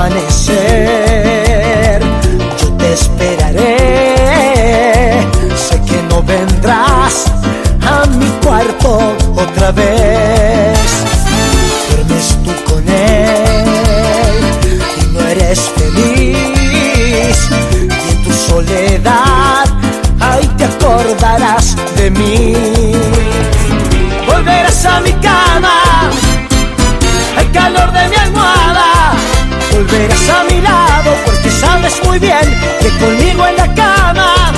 amanecer. Yo te esperaré. Sé que no vendrás a mi cuarto otra vez. Duermes tú con él y no eres feliz. Y en tu soledad. Volverás a mi lado porque sabes muy bien que conmigo en la cama,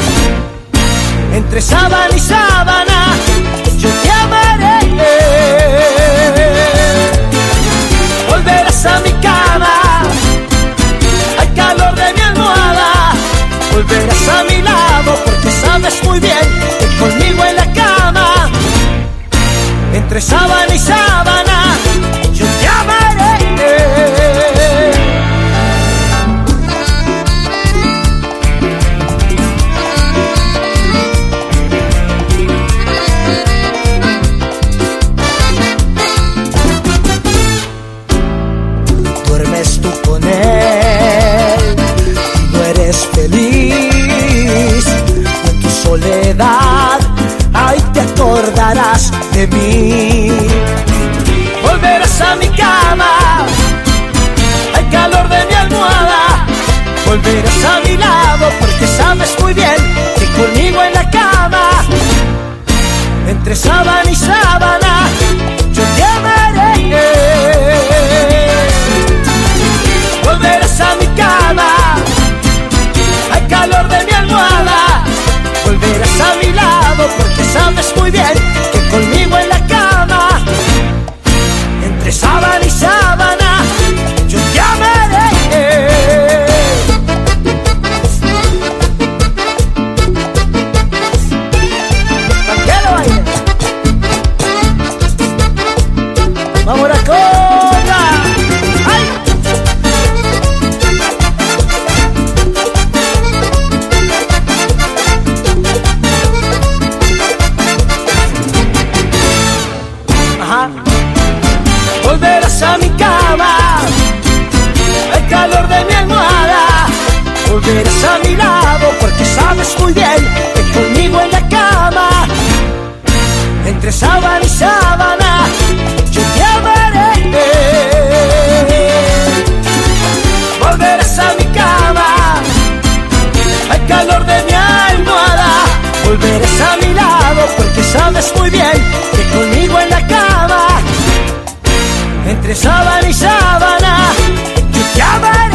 entre sábana y sábana, yo te amaré. Volverás a mi cama, al calor de mi almohada. Volverás a mi lado porque sabes muy bien feliz. Y en tu soledad, ahí te acordarás de mí. Volverás a mi cama, al calor de mi almohada. Volverás a mi lado porque sabes muy bien que conmigo en la cama, entre sábana y sábana, muy bien volverás a mi cama, el calor de mi almohada, volverás a mi lado porque sabes muy bien que conmigo en la cama, entre sábana y sábana, yo te amaré. Volverás a mi cama, el calor de mi almohada, volverás a mi lado porque sabes muy bien que conmigo entre sábana y sábana, te.